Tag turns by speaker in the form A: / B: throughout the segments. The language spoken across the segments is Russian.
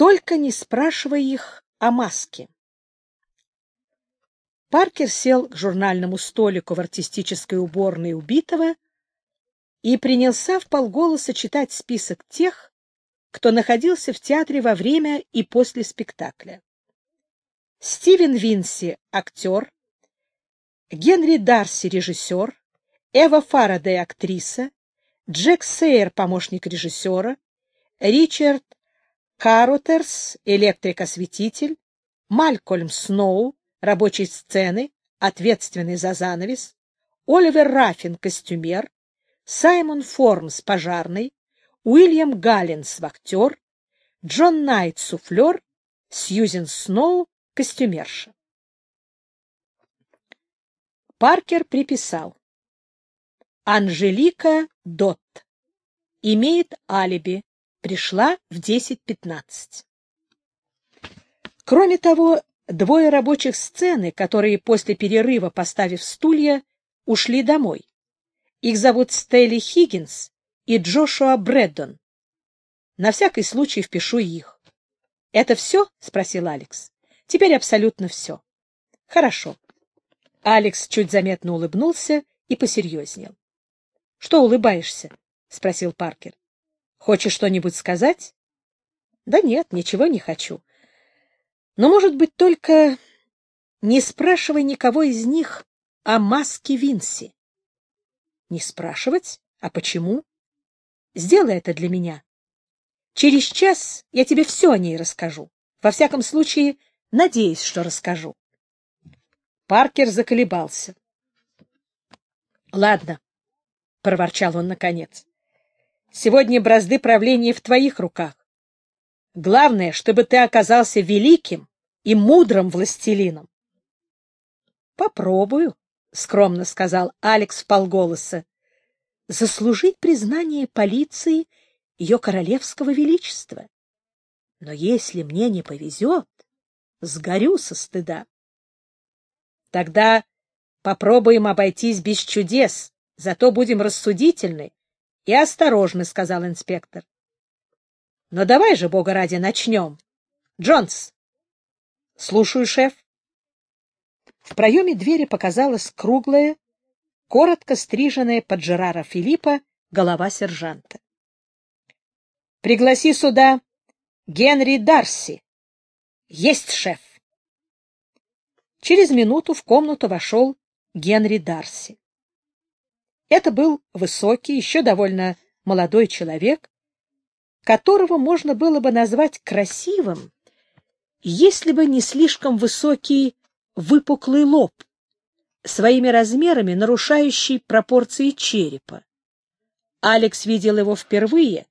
A: Только не спрашивай их о маске. Паркер сел к журнальному столику в артистической уборной убитого и принялся в полголоса читать список тех, кто находился в театре во время и после спектакля. Стивен Винси — актер, Генри Дарси — режиссер, Эва Фарадей — актриса, Джек Сейер — помощник режиссера, Ричард Карутерс, электроосветитель, Малькольм Сноу, рабочий сцены, ответственный за занавес, Оливер Раффин, костюмер, Саймон Формс, пожарный, Уильям Галлинс, вахтер, Джон Найт, суфлер, Сьюзен Сноу, костюмерша. Паркер приписал. Анжелика Дот имеет алиби пришла в 10.15. Кроме того, двое рабочих сцены, которые после перерыва, поставив стулья, ушли домой. Их зовут Стелли Хиггинс и Джошуа Брэддон. На всякий случай впишу их. — Это все? — спросил Алекс. — Теперь абсолютно все. — Хорошо. Алекс чуть заметно улыбнулся и посерьезнел. — Что улыбаешься? — спросил Паркер. Хочешь что-нибудь сказать? Да нет, ничего не хочу. Но, может быть, только не спрашивай никого из них о маске Винси. Не спрашивать? А почему? Сделай это для меня. Через час я тебе все о ней расскажу. Во всяком случае, надеюсь, что расскажу. Паркер заколебался. — Ладно, — проворчал он наконец. Сегодня бразды правления в твоих руках. Главное, чтобы ты оказался великим и мудрым властелином. Попробую, скромно сказал Алекс полголоса, Заслужить признание полиции ее королевского величества. Но если мне не повезет, сгорю со стыда. Тогда попробуем обойтись без чудес, зато будем рассудительны и осторожно, — сказал инспектор. — Но давай же, бога ради, начнем. Джонс. — Слушаю, шеф. В проеме двери показалась круглая, коротко стриженная под Жерара Филиппа голова сержанта. — Пригласи сюда Генри Дарси. — Есть, шеф. Через минуту в комнату вошел Генри Дарси. Это был высокий, еще довольно молодой человек, которого можно было бы назвать красивым, если бы не слишком высокий выпуклый лоб, своими размерами нарушающий пропорции черепа. Алекс видел его впервые,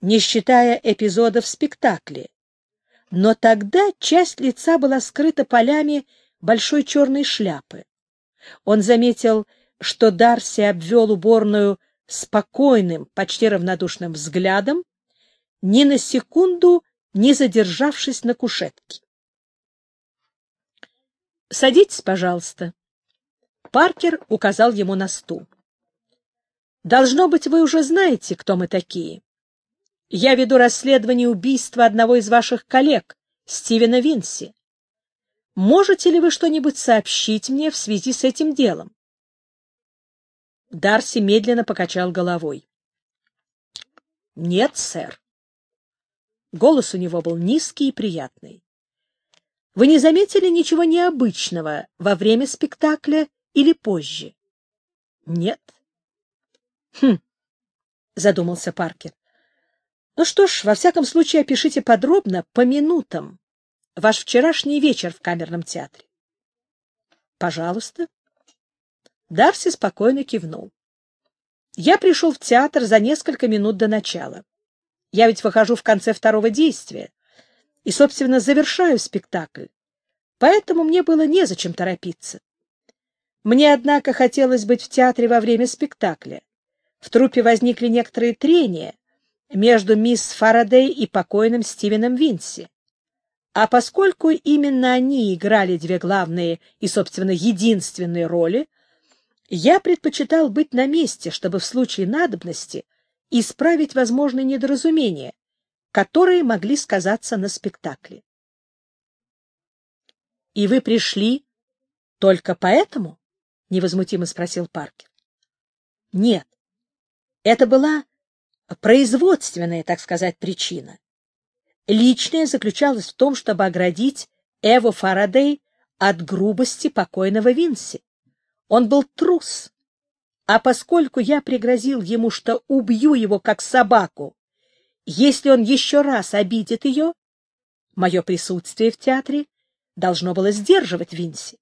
A: не считая эпизодов спектакля, Но тогда часть лица была скрыта полями большой черной шляпы. Он заметил что Дарси обвел уборную спокойным, почти равнодушным взглядом, ни на секунду не задержавшись на кушетке. «Садитесь, пожалуйста». Паркер указал ему на стул. «Должно быть, вы уже знаете, кто мы такие. Я веду расследование убийства одного из ваших коллег, Стивена Винси. Можете ли вы что-нибудь сообщить мне в связи с этим делом?» Дарси медленно покачал головой. — Нет, сэр. Голос у него был низкий и приятный. — Вы не заметили ничего необычного во время спектакля или позже? — Нет. — Хм, — задумался Паркер. — Ну что ж, во всяком случае, опишите подробно, по минутам, ваш вчерашний вечер в камерном театре. — Пожалуйста. Дарси спокойно кивнул. Я пришел в театр за несколько минут до начала. Я ведь выхожу в конце второго действия и, собственно, завершаю спектакль, поэтому мне было незачем торопиться. Мне, однако, хотелось быть в театре во время спектакля. В труппе возникли некоторые трения между мисс Фарадей и покойным Стивеном Винси. А поскольку именно они играли две главные и, собственно, единственные роли, я предпочитал быть на месте, чтобы в случае надобности исправить возможные недоразумения, которые могли сказаться на спектакле. — И вы пришли только поэтому? — невозмутимо спросил Паркер. — Нет, это была производственная, так сказать, причина. Личная заключалась в том, чтобы оградить Эву Фарадей от грубости покойного Винси. Он был трус. А поскольку я пригрозил ему, что убью его как собаку, если он еще раз обидит ее, мое присутствие в театре должно было сдерживать Винси.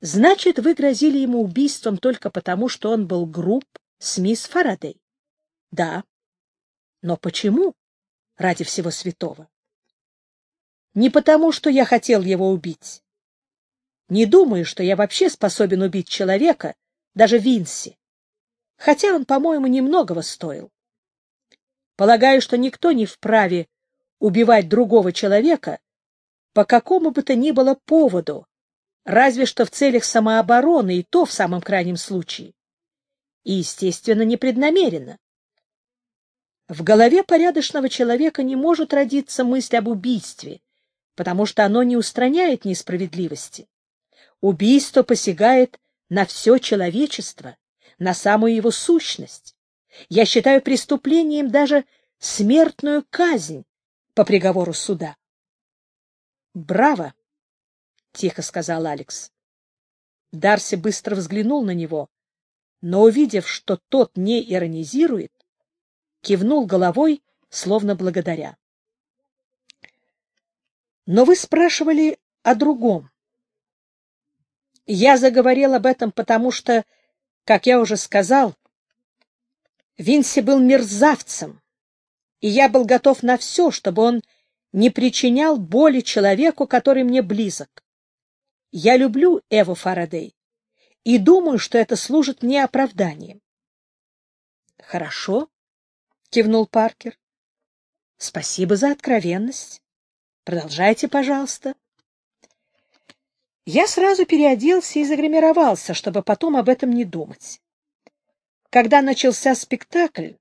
A: Значит, вы грозили ему убийством только потому, что он был груб с мисс Фарадей? Да. Но почему? Ради всего святого. Не потому, что я хотел его убить. Не думаю, что я вообще способен убить человека, даже Винси. Хотя он, по-моему, немногого стоил. Полагаю, что никто не вправе убивать другого человека по какому бы то ни было поводу, разве что в целях самообороны, и то в самом крайнем случае. И, естественно, непреднамеренно. В голове порядочного человека не может родиться мысль об убийстве, потому что оно не устраняет несправедливости. Убийство посягает на все человечество, на самую его сущность. Я считаю преступлением даже смертную казнь по приговору суда. «Браво!» — тихо сказал Алекс. Дарси быстро взглянул на него, но, увидев, что тот не иронизирует, кивнул головой, словно благодаря. «Но вы спрашивали о другом. Я заговорил об этом, потому что, как я уже сказал, Винси был мерзавцем, и я был готов на все, чтобы он не причинял боли человеку, который мне близок. Я люблю Эву Фарадей и думаю, что это служит мне оправданием. — Хорошо, — кивнул Паркер. — Спасибо за откровенность. Продолжайте, пожалуйста. Я сразу переоделся и загримировался, чтобы потом об этом не думать. Когда начался спектакль,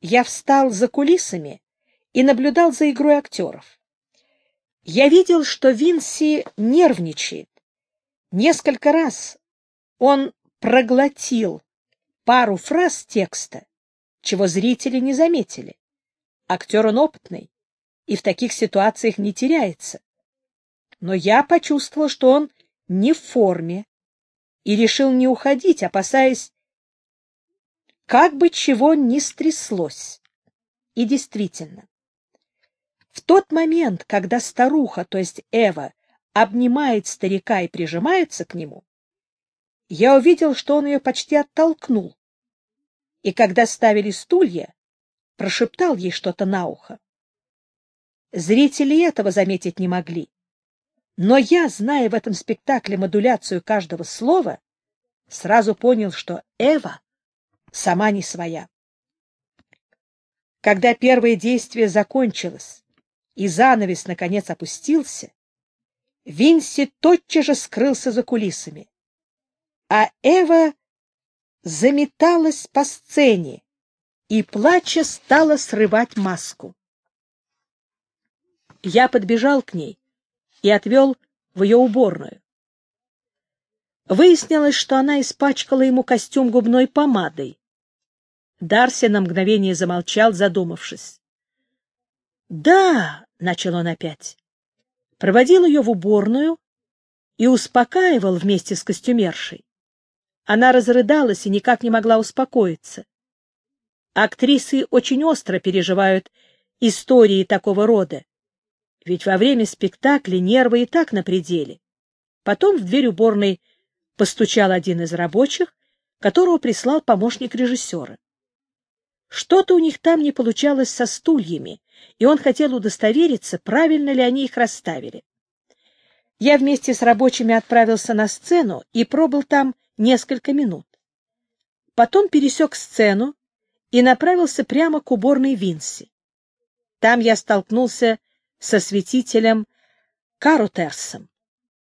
A: я встал за кулисами и наблюдал за игрой актеров. Я видел, что Винси нервничает. Несколько раз он проглотил пару фраз текста, чего зрители не заметили. Актер он опытный и в таких ситуациях не теряется. Но я почувствовал, что он не в форме и решил не уходить, опасаясь, как бы чего ни стряслось. И действительно, в тот момент, когда старуха, то есть Эва, обнимает старика и прижимается к нему, я увидел, что он ее почти оттолкнул. И когда ставили стулья, прошептал ей что-то на ухо. Зрители этого заметить не могли. Но я, зная в этом спектакле модуляцию каждого слова, сразу понял, что Эва сама не своя. Когда первое действие закончилось и занавес, наконец, опустился, Винси тотчас же скрылся за кулисами, а Эва заметалась по сцене и, плача, стала срывать маску. Я подбежал к ней и отвел в ее уборную. Выяснилось, что она испачкала ему костюм губной помадой. Дарси на мгновение замолчал, задумавшись. «Да», — начал он опять, — проводил ее в уборную и успокаивал вместе с костюмершей. Она разрыдалась и никак не могла успокоиться. Актрисы очень остро переживают истории такого рода ведь во время спектакля нервы и так на пределе. Потом в дверь уборной постучал один из рабочих, которого прислал помощник режиссера. Что-то у них там не получалось со стульями, и он хотел удостовериться, правильно ли они их расставили. Я вместе с рабочими отправился на сцену и пробыл там несколько минут. Потом пересек сцену и направился прямо к уборной Винси. Там я столкнулся со светителем Карутерсом.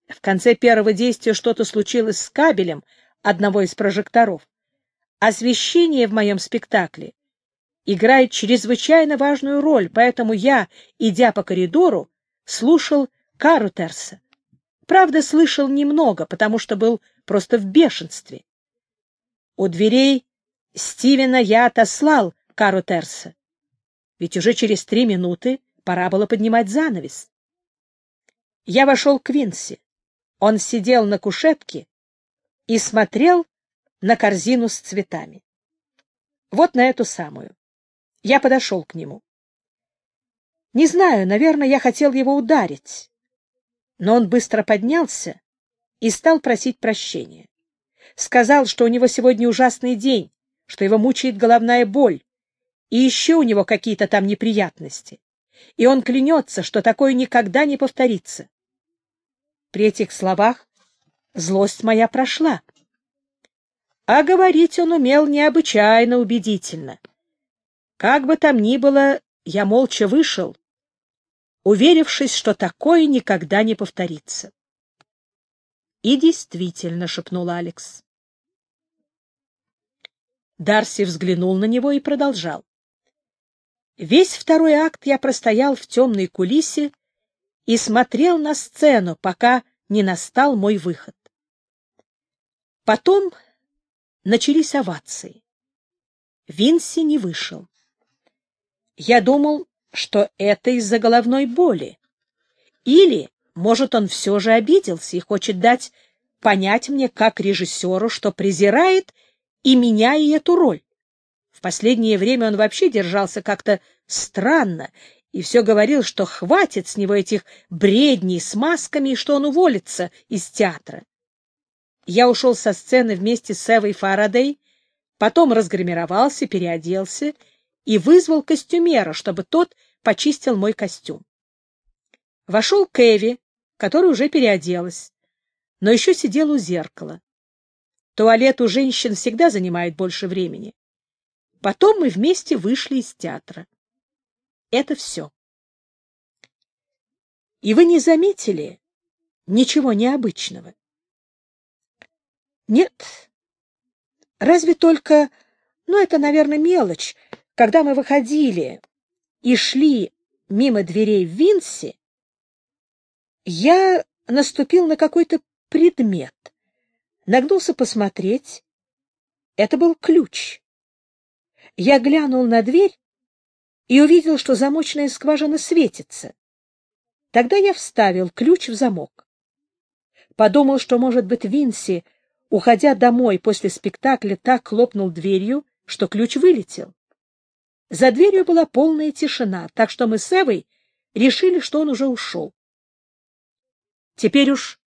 A: В конце первого действия что-то случилось с кабелем одного из прожекторов. Освещение в моем спектакле играет чрезвычайно важную роль, поэтому я, идя по коридору, слушал Карутерса. Правда, слышал немного, потому что был просто в бешенстве. У дверей Стивена я отослал Карутерса. Ведь уже через три минуты Пора было поднимать занавес. Я вошел к Винси. Он сидел на кушетке и смотрел на корзину с цветами. Вот на эту самую. Я подошел к нему. Не знаю, наверное, я хотел его ударить. Но он быстро поднялся и стал просить прощения. Сказал, что у него сегодня ужасный день, что его мучает головная боль, и еще у него какие-то там неприятности и он клянется, что такое никогда не повторится. При этих словах злость моя прошла. А говорить он умел необычайно убедительно. Как бы там ни было, я молча вышел, уверившись, что такое никогда не повторится. — И действительно, — шепнул Алекс. Дарси взглянул на него и продолжал. Весь второй акт я простоял в темной кулисе и смотрел на сцену, пока не настал мой выход. Потом начались овации. Винси не вышел. Я думал, что это из-за головной боли. Или, может, он все же обиделся и хочет дать понять мне, как режиссеру, что презирает и меня, и эту роль. В последнее время он вообще держался как-то странно и все говорил, что хватит с него этих бредней с масками и что он уволится из театра. Я ушел со сцены вместе с Эвой Фарадей, потом разгримировался, переоделся и вызвал костюмера, чтобы тот почистил мой костюм. Вошел Кэви, которая уже переоделась, но еще сидел у зеркала. Туалет у женщин всегда занимает больше времени. Потом мы вместе вышли из театра. Это все. И вы не заметили ничего необычного? Нет. Разве только, ну, это, наверное, мелочь, когда мы выходили и шли мимо дверей в Винси, я наступил на какой-то предмет, нагнулся посмотреть. Это был ключ. Я глянул на дверь и увидел, что замочная скважина светится. Тогда я вставил ключ в замок. Подумал, что, может быть, Винси, уходя домой после спектакля, так хлопнул дверью, что ключ вылетел. За дверью была полная тишина, так что мы с Эвой решили, что он уже ушел. Теперь уж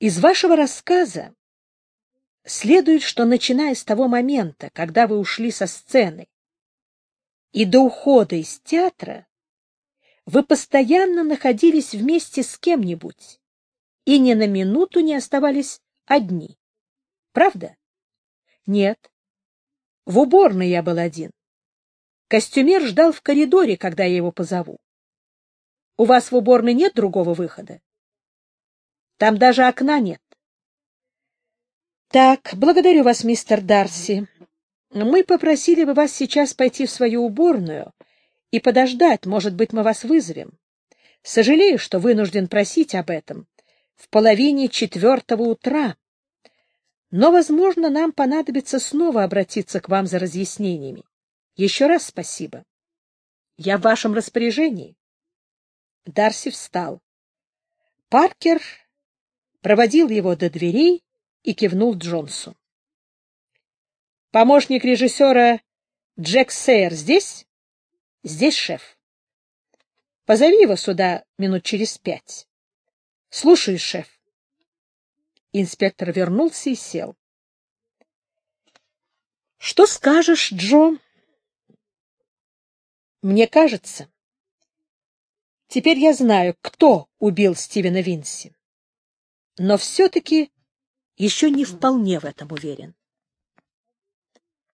A: Из вашего рассказа следует, что начиная с того момента, когда вы ушли со сцены, и до ухода из театра вы постоянно находились вместе с кем-нибудь и ни на минуту не оставались одни. Правда? Нет. В уборной я был один. Костюмер ждал в коридоре, когда я его позову. У вас в уборной нет другого выхода? Там даже окна нет. Так, благодарю вас, мистер Дарси. Мы попросили бы вас сейчас пойти в свою уборную и подождать, может быть, мы вас вызовем. Сожалею, что вынужден просить об этом в половине четвертого утра. Но, возможно, нам понадобится снова обратиться к вам за разъяснениями. Еще раз спасибо. Я в вашем распоряжении. Дарси встал. Паркер Проводил его до дверей и кивнул Джонсу. — Помощник режиссера Джек Сейер здесь? — Здесь, шеф. — Позови его сюда минут через пять. — Слушай, шеф. Инспектор вернулся и сел. — Что скажешь, Джо? — Мне кажется, Теперь я знаю, кто убил Стивена Винси но все-таки еще не вполне в этом уверен.